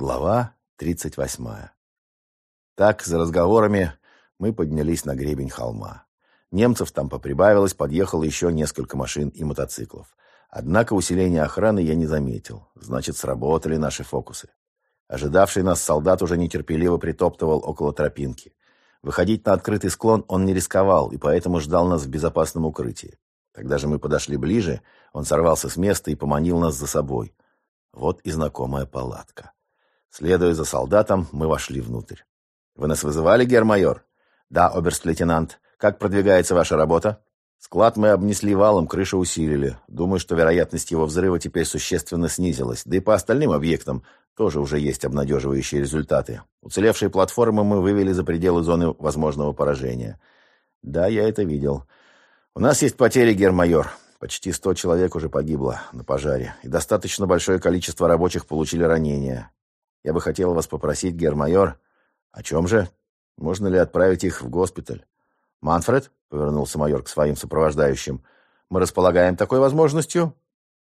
Глава 38. Так, за разговорами, мы поднялись на гребень холма. Немцев там поприбавилось, подъехало еще несколько машин и мотоциклов. Однако усиления охраны я не заметил. Значит, сработали наши фокусы. Ожидавший нас солдат уже нетерпеливо притоптывал около тропинки. Выходить на открытый склон он не рисковал, и поэтому ждал нас в безопасном укрытии. Когда же мы подошли ближе, он сорвался с места и поманил нас за собой. Вот и знакомая палатка. Следуя за солдатом, мы вошли внутрь. «Вы нас вызывали, гермайор?» «Да, оберст-лейтенант. Как продвигается ваша работа?» «Склад мы обнесли валом, крышу усилили. Думаю, что вероятность его взрыва теперь существенно снизилась. Да и по остальным объектам тоже уже есть обнадеживающие результаты. Уцелевшие платформы мы вывели за пределы зоны возможного поражения». «Да, я это видел. У нас есть потери, гермайор. Почти сто человек уже погибло на пожаре, и достаточно большое количество рабочих получили ранения. Я бы хотел вас попросить, гермайор. О чем же? Можно ли отправить их в госпиталь? Манфред, повернулся майор к своим сопровождающим, мы располагаем такой возможностью?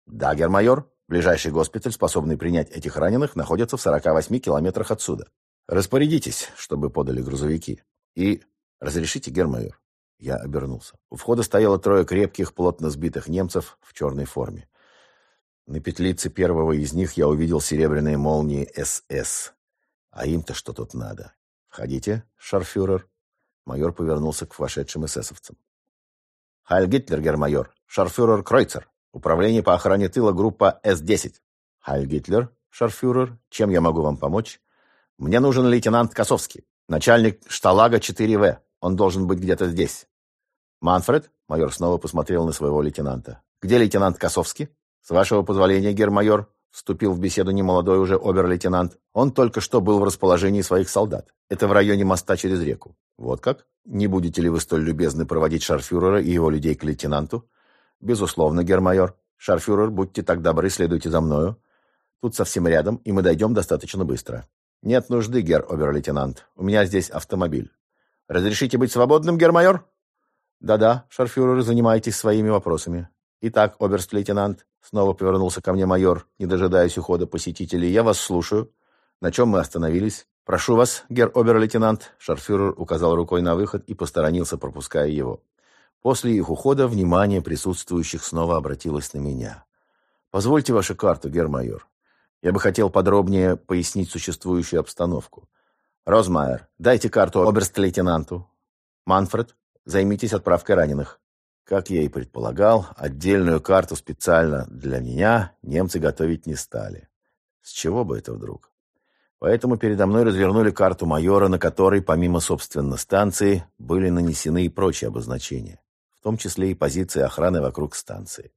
Да, гермайор. Ближайший госпиталь, способный принять этих раненых, находится в 48 километрах отсюда. Распорядитесь, чтобы подали грузовики. И разрешите, гермайор. Я обернулся. У входа стояло трое крепких, плотно сбитых немцев в черной форме. На петлице первого из них я увидел серебряные молнии СС. А им-то что тут надо? Входите, шарфюрер. Майор повернулся к вошедшим эсэсовцам. Хайль Гитлер, гермайор. Шарфюрер Кройцер. Управление по охране тыла, группа С-10. Хайль Гитлер, шарфюрер. Чем я могу вам помочь? Мне нужен лейтенант Косовский. Начальник шталага 4В. Он должен быть где-то здесь. Манфред, майор снова посмотрел на своего лейтенанта. Где лейтенант Косовский? «С вашего позволения, гермайор», — вступил в беседу немолодой уже обер-лейтенант. «Он только что был в расположении своих солдат. Это в районе моста через реку». «Вот как? Не будете ли вы столь любезны проводить шарфюрера и его людей к лейтенанту?» «Безусловно, гермайор. Шарфюрер, будьте так добры, следуйте за мною. Тут совсем рядом, и мы дойдем достаточно быстро». «Нет нужды, гер обер-лейтенант. У меня здесь автомобиль». «Разрешите быть свободным, гермайор?» «Да-да, шарфюрер, занимайтесь своими вопросами». «Итак, оберст-лейтенант, Снова повернулся ко мне майор, не дожидаясь ухода посетителей. «Я вас слушаю. На чем мы остановились?» «Прошу вас, герр обер-лейтенант», — шарфюрер указал рукой на выход и посторонился, пропуская его. После их ухода внимание присутствующих снова обратилось на меня. «Позвольте вашу карту, герр-майор. Я бы хотел подробнее пояснить существующую обстановку. Розмайер, дайте карту оберст-лейтенанту. Манфред, займитесь отправкой раненых». Как я и предполагал, отдельную карту специально для меня немцы готовить не стали. С чего бы это вдруг? Поэтому передо мной развернули карту майора, на которой, помимо, собственно, станции, были нанесены и прочие обозначения, в том числе и позиции охраны вокруг станции.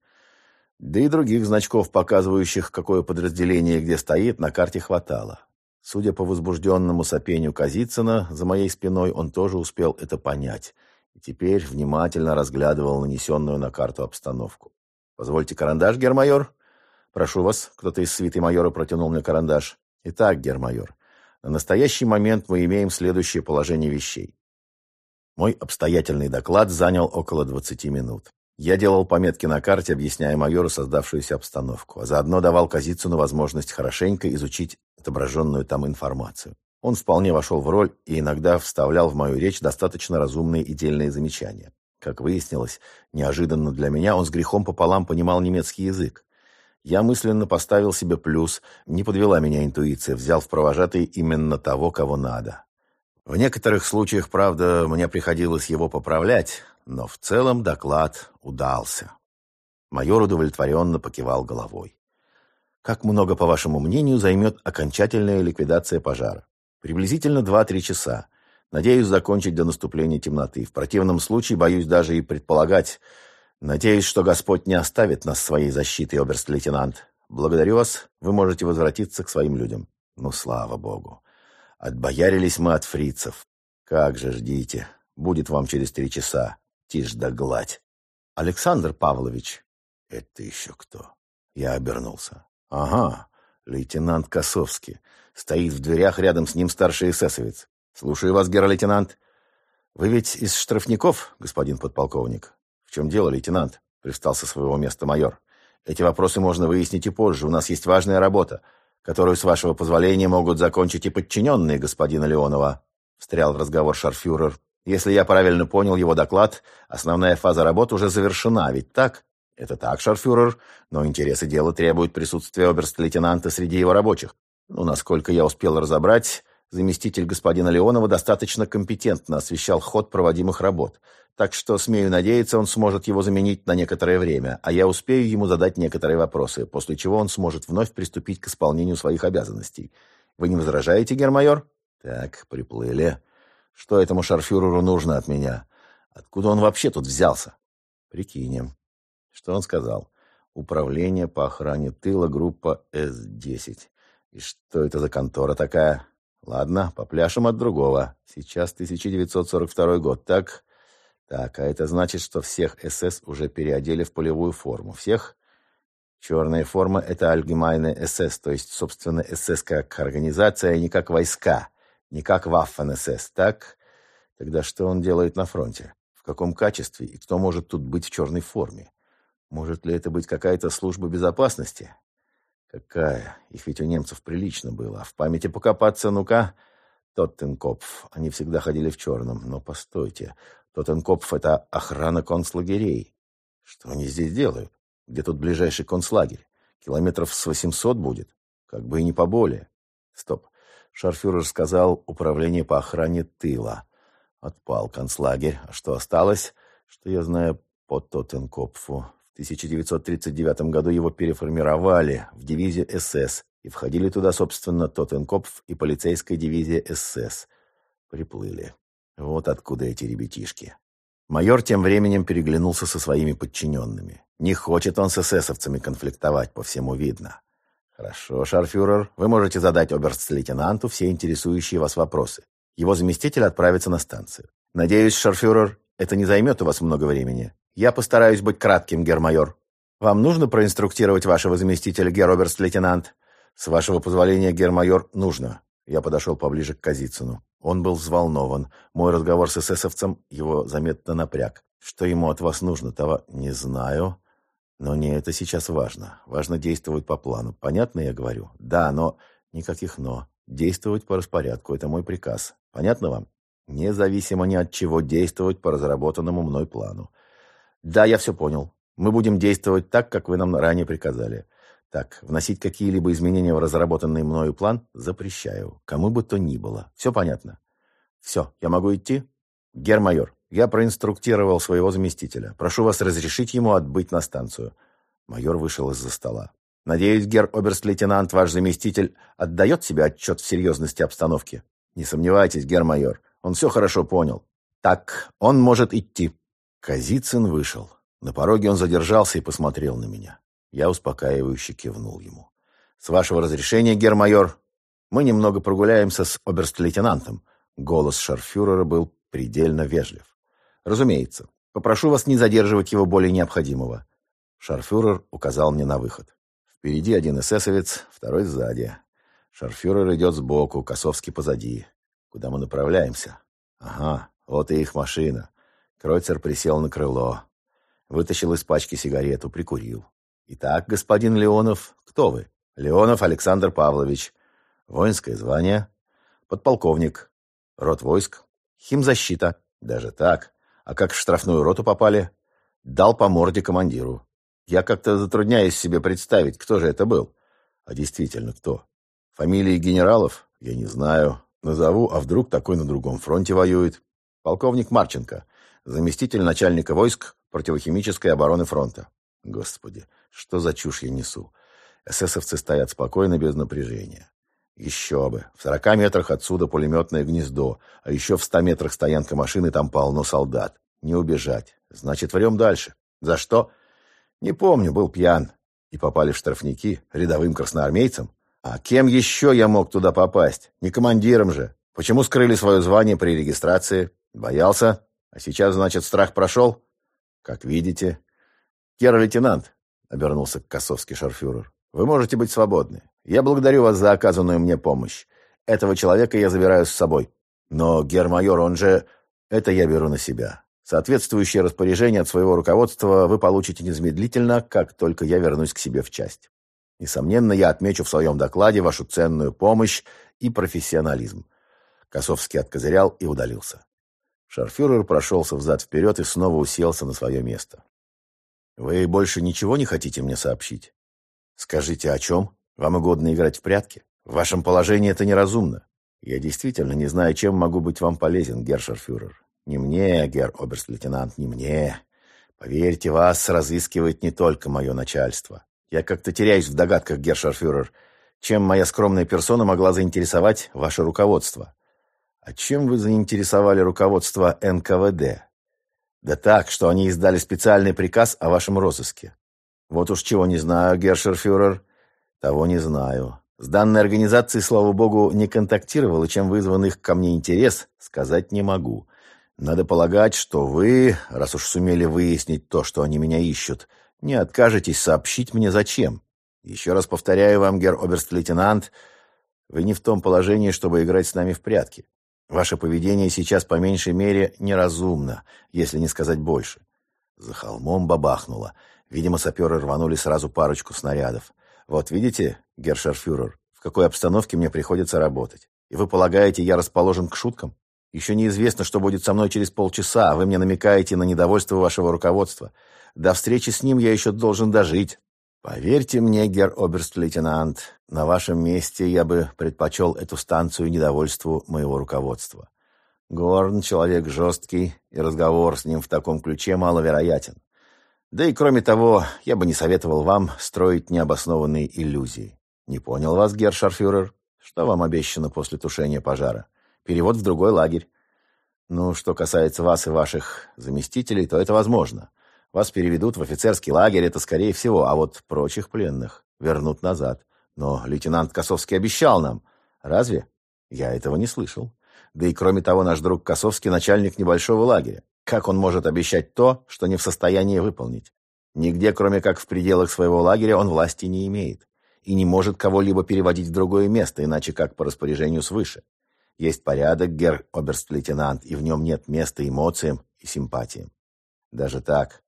Да и других значков, показывающих, какое подразделение где стоит, на карте хватало. Судя по возбужденному сопению Казицына, за моей спиной он тоже успел это понять – и теперь внимательно разглядывал нанесенную на карту обстановку. «Позвольте карандаш, гермайор?» «Прошу вас», — кто-то из свиты майора протянул мне карандаш. «Итак, гермайор, на настоящий момент мы имеем следующее положение вещей. Мой обстоятельный доклад занял около 20 минут. Я делал пометки на карте, объясняя майору создавшуюся обстановку, а заодно давал Казицыну возможность хорошенько изучить отображенную там информацию. Он вполне вошел в роль и иногда вставлял в мою речь достаточно разумные и дельные замечания. Как выяснилось, неожиданно для меня он с грехом пополам понимал немецкий язык. Я мысленно поставил себе плюс, не подвела меня интуиция, взял в провожатые именно того, кого надо. В некоторых случаях, правда, мне приходилось его поправлять, но в целом доклад удался. Майор удовлетворенно покивал головой. Как много, по вашему мнению, займет окончательная ликвидация пожара? Приблизительно 2-3 часа. Надеюсь закончить до наступления темноты. В противном случае боюсь даже и предполагать. Надеюсь, что Господь не оставит нас своей защитой, оберст-лейтенант. Благодарю вас. Вы можете возвратиться к своим людям. Ну, слава Богу. Отбоярились мы от фрицев. Как же ждите. Будет вам через три часа. Тишь да гладь. Александр Павлович. Это еще кто? Я обернулся. Ага, лейтенант Косовский. Стоит в дверях, рядом с ним старший эсэсовец. «Слушаю вас, герр-лейтенант». «Вы ведь из штрафников, господин подполковник?» «В чем дело, лейтенант?» — привстал со своего места майор. «Эти вопросы можно выяснить и позже. У нас есть важная работа. которую, с вашего позволения, могут закончить и подчиненные господина Леонова», встрял в разговор шарфюрер. «Если я правильно понял его доклад, основная фаза работ уже завершена, ведь так?» «Это так, шарфюрер, но интересы дела требуют присутствия оберст-лейтенанта среди его рабочих. Ну, насколько я успел разобрать, заместитель господина Леонова достаточно компетентно освещал ход проводимых работ, так что, смею надеяться, он сможет его заменить на некоторое время, а я успею ему задать некоторые вопросы, после чего он сможет вновь приступить к исполнению своих обязанностей. Вы не возражаете, гермайор? Так, приплыли. Что этому шарфюреру нужно от меня? Откуда он вообще тут взялся? Прикинем. Что он сказал? Управление по охране тыла, группа С-10. И что это за контора такая? Ладно, попляшем от другого. Сейчас 1942 год, так? Так, а это значит, что всех СС уже переодели в полевую форму. Всех? Черная форма — это Allgemeine СС, то есть, собственно, СС как организация, а не как войска, не как Waffen-СС, так? Тогда что он делает на фронте? В каком качестве? И кто может тут быть в черной форме? Может ли это быть какая-то служба безопасности? Какая? Их ведь у немцев прилично было. А в памяти покопаться, ну-ка. Тоттенкопф. Они всегда ходили в черном. Но постойте. Тоттенкопф — это охрана концлагерей. Что они здесь делают? Где тут ближайший концлагерь? Километров с 800 будет? Как бы и не поболее. Стоп. Шарфюрер сказал управление по охране тыла. Отпал концлагерь. А что осталось? Что я знаю по Тоттенкопфу. В 1939 году его переформировали в дивизию СС, и входили туда, собственно, Тоттенкопф и полицейская дивизия СС. Приплыли. Вот откуда эти ребятишки. Майор тем временем переглянулся со своими подчиненными. Не хочет он с эсэсовцами конфликтовать, по всему видно. Хорошо, шарфюрер, вы можете задать оберст-лейтенанту все интересующие вас вопросы. Его заместитель отправится на станцию. Надеюсь, шарфюрер, это не займет у вас много времени. Я постараюсь быть кратким, гермайор. Вам нужно проинструктировать вашего заместителя, гер-оберст-лейтенант? С вашего позволения, гермайор, нужно. Я подошел поближе к Казицыну. Он был взволнован. Мой разговор с эсэсовцем его заметно напряг. Что ему от вас нужно, того не знаю. Но не это сейчас важно. Важно действовать по плану. Понятно я говорю? Да, но... Никаких «но». Действовать по распорядку. Это мой приказ. Понятно вам? Независимо ни от чего действовать по разработанному мной плану. Да, я все понял. Мы будем действовать так, как вы нам ранее приказали. Так, вносить какие-либо изменения в разработанный мною план запрещаю. Кому бы то ни было. Все понятно? Все, я могу идти? Гермайор, я проинструктировал своего заместителя. Прошу вас разрешить ему отбыть на станцию. Майор вышел из-за стола. Надеюсь, гер оберст-лейтенант, ваш заместитель, отдает себе отчет в серьезности обстановки? Не сомневайтесь, гермайор, он все хорошо понял. Так, он может идти. Казицын вышел. На пороге он задержался и посмотрел на меня. Я успокаивающе кивнул ему. «С вашего разрешения, гермайор, мы немного прогуляемся с оберст-лейтенантом». Голос шарфюрера был предельно вежлив. «Разумеется. Попрошу вас не задерживать его более необходимого». Шарфюрер указал мне на выход. Впереди один эсэсовец, второй сзади. Шарфюрер идет сбоку, Косовский позади. Куда мы направляемся? Ага, вот и их машина. Кройцер присел на крыло. Вытащил из пачки сигарету, прикурил. «Итак, господин Леонов, кто вы?» «Леонов Александр Павлович. Воинское звание. Подполковник. Род войск. Химзащита. Даже так. А как в штрафную роту попали?» «Дал по морде командиру. Я как-то затрудняюсь себе представить, кто же это был. А действительно, кто? Фамилии генералов? Я не знаю. Назову, а вдруг такой на другом фронте воюет? Полковник Марченко заместитель начальника войск противохимической обороны фронта. Господи, что за чушь я несу? Эсэсовцы стоят спокойно, без напряжения. Еще бы. В сорока метрах отсюда пулеметное гнездо, а еще в ста метрах стоянка машины, там полно солдат. Не убежать. Значит, врем дальше. За что? Не помню, был пьян. И попали в штрафники, рядовым красноармейцам. А кем еще я мог туда попасть? Не командиром же. Почему скрыли свое звание при регистрации? Боялся? А сейчас, значит, страх прошел? Как видите. Герр-лейтенант, обернулся к Косовский шарфюрер, вы можете быть свободны. Я благодарю вас за оказанную мне помощь. Этого человека я забираю с собой. Но гермайор, он же... Это я беру на себя. Соответствующее распоряжение от своего руководства вы получите незамедлительно, как только я вернусь к себе в часть. Несомненно, я отмечу в своем докладе вашу ценную помощь и профессионализм. Косовский откозырял и удалился. Шарфюрер прошелся взад-вперед и снова уселся на свое место. «Вы больше ничего не хотите мне сообщить? Скажите, о чем? Вам угодно играть в прятки? В вашем положении это неразумно. Я действительно не знаю, чем могу быть вам полезен, гершерфюрер. Не мне, гер оберст-лейтенант, не мне. Поверьте, вас разыскивает не только мое начальство. Я как-то теряюсь в догадках, гершерфюрер, чем моя скромная персона могла заинтересовать ваше руководство. А чем вы заинтересовали руководство НКВД? Да так, что они издали специальный приказ о вашем розыске. Вот уж чего не знаю, гершерфюрер, того не знаю. С данной организацией, слава богу, не контактировал, и чем вызван их ко мне интерес, сказать не могу. Надо полагать, что вы, раз уж сумели выяснить то, что они меня ищут, не откажетесь сообщить мне зачем. Еще раз повторяю вам, герр оберст-лейтенант, вы не в том положении, чтобы играть с нами в прятки. Ваше поведение сейчас по меньшей мере неразумно, если не сказать больше. За холмом бабахнуло. Видимо, саперы рванули сразу парочку снарядов. Вот видите, гершерфюрер, в какой обстановке мне приходится работать. И вы полагаете, я расположен к шуткам? Еще неизвестно, что будет со мной через полчаса, а вы мне намекаете на недовольство вашего руководства. До встречи с ним я еще должен дожить. Поверьте мне, герр оберст-лейтенант, на вашем месте я бы предпочел эту станцию недовольству моего руководства. Горн — человек жесткий, и разговор с ним в таком ключе маловероятен. Да и кроме того, я бы не советовал вам строить необоснованные иллюзии. Не понял вас, гершарфюрер? Что вам обещано после тушения пожара? Перевод в другой лагерь. Ну, что касается вас и ваших заместителей, то это возможно. Вас переведут в офицерский лагерь, это скорее всего, а вот прочих пленных вернут назад. Но лейтенант Косовский обещал нам. Разве? Я этого не слышал. Да и кроме того, наш друг Косовский начальник небольшого лагеря. Как он может обещать то, что не в состоянии выполнить? Нигде, кроме как в пределах своего лагеря, он власти не имеет. И не может кого-либо переводить в другое место, иначе как по распоряжению свыше. Есть порядок, герр оберст-лейтенант, и в нем нет места эмоциям и симпатиям. Даже так.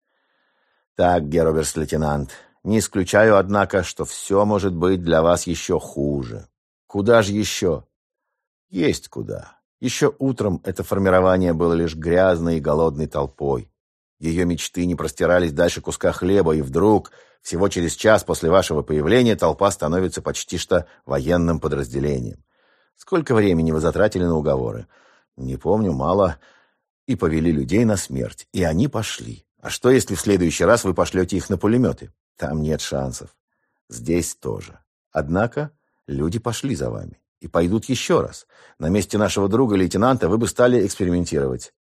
Так, герр оберст-лейтенант, не исключаю, однако, что все может быть для вас еще хуже. Куда же еще? Есть куда. Еще утром это формирование было лишь грязной и голодной толпой. Ее мечты не простирались дальше куска хлеба, и вдруг, всего через час после вашего появления, толпа становится почти что военным подразделением. Сколько времени вы затратили на уговоры? Не помню, мало. И повели людей на смерть. И они пошли. А что, если в следующий раз вы пошлете их на пулеметы? Там нет шансов. Здесь тоже. Однако люди пошли за вами и пойдут еще раз. На месте нашего друга-лейтенанта вы бы стали экспериментировать.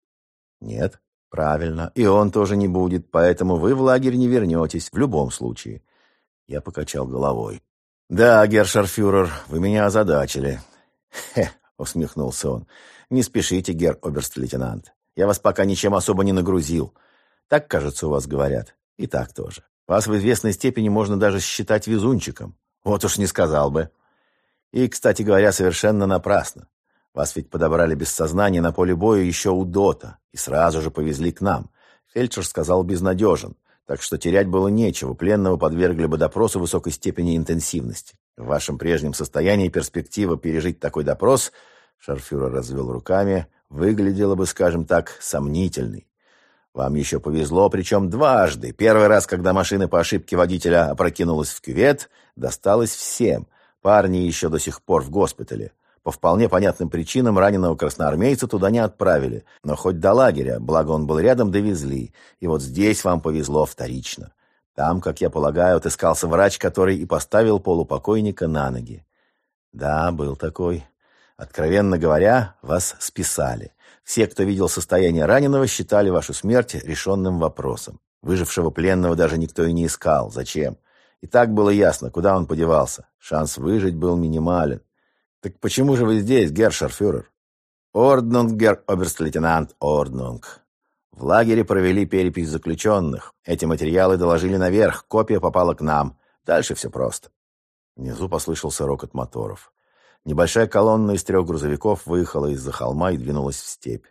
Нет, правильно, и он тоже не будет, поэтому вы в лагерь не вернетесь, в любом случае. Я покачал головой. Да, гершарфюрер, вы меня озадачили. Хе, усмехнулся он. Не спешите, гер оберст-лейтенант. Я вас пока ничем особо не нагрузил. Так, кажется, у вас говорят. И так тоже. Вас в известной степени можно даже считать везунчиком. Вот уж не сказал бы. И, кстати говоря, совершенно напрасно. Вас ведь подобрали без сознания на поле боя еще у Дота и сразу же повезли к нам. Фельдшер сказал безнадежен, так что терять было нечего, пленного подвергли бы допросу высокой степени интенсивности. В вашем прежнем состоянии перспектива пережить такой допрос, шарфюрер развел руками, выглядела бы, скажем так, сомнительной. Вам еще повезло, причем дважды. Первый раз, когда машина по ошибке водителя опрокинулась в кювет, досталось всем – Парни еще до сих пор в госпитале. По вполне понятным причинам раненого красноармейца туда не отправили, но хоть до лагеря, благо он был рядом, довезли. И вот здесь вам повезло вторично. Там, как я полагаю, отыскался врач, который и поставил полупокойника на ноги. Да, был такой. Откровенно говоря, вас списали. Все, кто видел состояние раненого, считали вашу смерть решенным вопросом. Выжившего пленного даже никто и не искал. Зачем? И так было ясно, куда он подевался. Шанс выжить был минимален. Так почему же вы здесь, гершерфюрер? Орднунг, гер оберст-лейтенант Орднунг. В лагере провели перепись заключенных. Эти материалы доложили наверх, копия попала к нам. Дальше все просто. Внизу послышался рокот моторов. Небольшая колонна из трех грузовиков выехала из-за холма и двинулась в степь.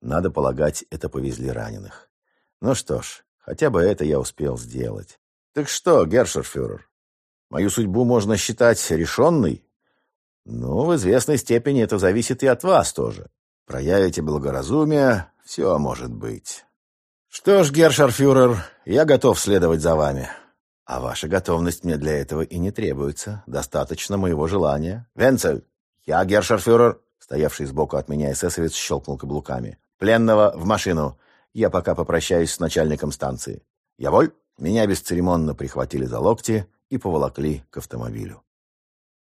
Надо полагать, это повезли раненых. Ну что ж, хотя бы это я успел сделать. «Так что, гершерфюрер, Мою судьбу можно считать решенной? Ну, в известной степени это зависит и от вас тоже. Проявите благоразумие, все может быть. Что ж, гершарфюрер, я готов следовать за вами. А ваша готовность мне для этого и не требуется. Достаточно моего желания. Венцель, я гершарфюрер. Стоявший сбоку от меня эсэсовец щелкнул каблуками. Пленного в машину. Я пока попрощаюсь с начальником станции. Я воль? Меня бесцеремонно прихватили за локти и поволокли к автомобилю.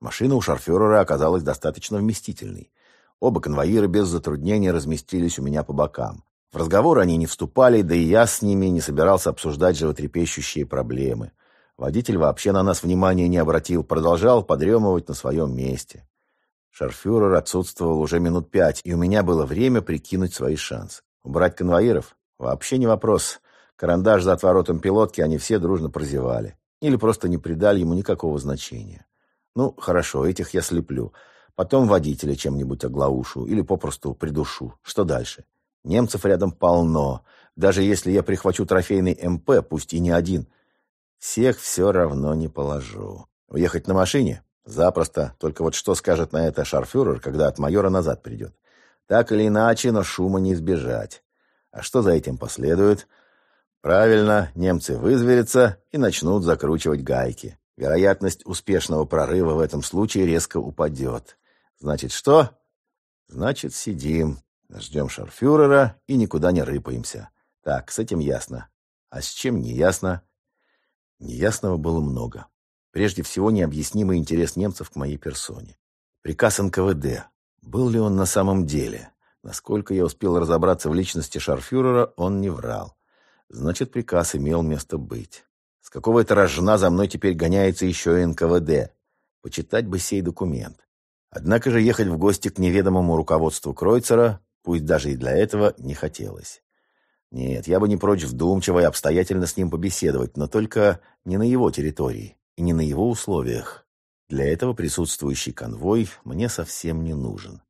Машина у шарфюрера оказалась достаточно вместительной. Оба конвоира без затруднений разместились у меня по бокам. Разговор они не вступали, да и я с ними не собирался обсуждать животрепещущие проблемы. Водитель вообще на нас внимания не обратил, продолжал подремывать на своем месте. Шарфюрер отсутствовал уже минут пять, и у меня было время прикинуть свои шансы. Убрать конвоиров? Вообще не вопрос. Карандаш за отворотом пилотки они все дружно прозевали. Или просто не придали ему никакого значения. Ну, хорошо, этих я слеплю. Потом водителя чем-нибудь оглаушу или попросту придушу. Что дальше? Немцев рядом полно. Даже если я прихвачу трофейный МП, пусть и не один, всех все равно не положу. Уехать на машине? Запросто. Только вот что скажет на это шарфюрер, когда от майора назад придет? Так или иначе, но шума не избежать. А что за этим последует? Правильно, немцы вызверятся и начнут закручивать гайки. Вероятность успешного прорыва в этом случае резко упадет. Значит, что? Значит, сидим, ждем шарфюрера и никуда не рыпаемся. Так, с этим ясно. А с чем не ясно? Неясного было много. Прежде всего, необъяснимый интерес немцев к моей персоне. Приказ НКВД. Был ли он на самом деле? Насколько я успел разобраться в личности шарфюрера, он не врал. Значит, приказ имел место быть. С какого это рожна за мной теперь гоняется еще и НКВД? Почитать бы сей документ. Однако же ехать в гости к неведомому руководству Кройцера, пусть даже и для этого, не хотелось. Нет, я бы не прочь вдумчиво и обстоятельно с ним побеседовать, но только не на его территории и не на его условиях. Для этого присутствующий конвой мне совсем не нужен.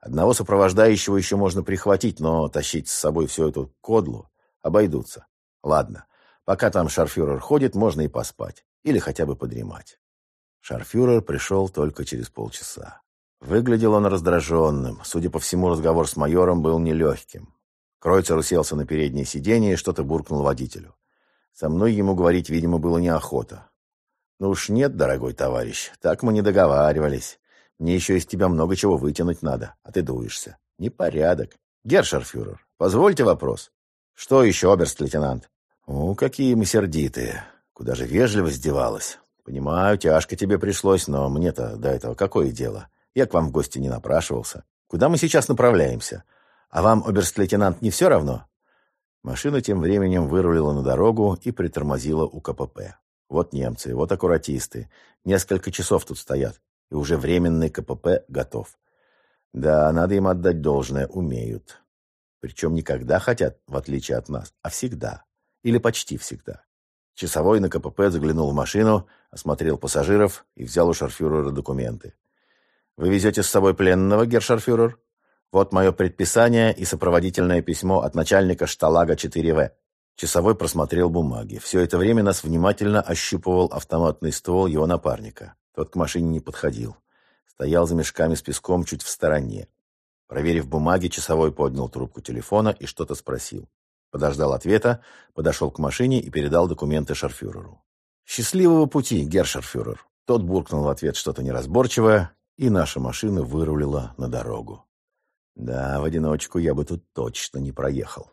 Одного сопровождающего еще можно прихватить, но тащить с собой всю эту кодлу обойдутся. Ладно, пока там шарфюрер ходит, можно и поспать. Или хотя бы подремать. Шарфюрер пришел только через полчаса. Выглядел он раздраженным. Судя по всему, разговор с майором был нелегким. Кройцер уселся на переднее сиденье и что-то буркнул водителю. Со мной ему говорить, видимо, было неохота. «Ну уж нет, дорогой товарищ, так мы не договаривались. Мне еще из тебя много чего вытянуть надо, а ты дуешься. Непорядок. Гершерфюрер, позвольте вопрос». «Что еще, оберст-лейтенант?» «Ну, какие мы сердитые. Куда же вежливость девалась. Понимаю, тяжко тебе пришлось, но мне-то до этого какое дело? Я к вам в гости не напрашивался. Куда мы сейчас направляемся? А вам, оберст-лейтенант, не все равно?» Машина тем временем вырулила на дорогу и притормозила у КПП. Вот немцы, вот аккуратисты. Несколько часов тут стоят, и уже временный КПП готов. Да, надо им отдать должное, умеют. Причем не когда хотят, в отличие от нас, а всегда. Или почти всегда. Часовой на КПП заглянул в машину, осмотрел пассажиров и взял у шарфюрера документы. «Вы везете с собой пленного, гершарфюрер? Вот мое предписание и сопроводительное письмо от начальника шталага 4В. Часовой просмотрел бумаги. Все это время нас внимательно ощупывал автоматный ствол его напарника. Тот к машине не подходил. Стоял за мешками с песком чуть в стороне. Проверив бумаги, часовой поднял трубку телефона и что-то спросил. Подождал ответа, подошел к машине и передал документы шарфюреру. «Счастливого пути, гершарфюрер!» Тот буркнул в ответ что-то неразборчивое, и наша машина вырулила на дорогу. Да, в одиночку я бы тут точно не проехал.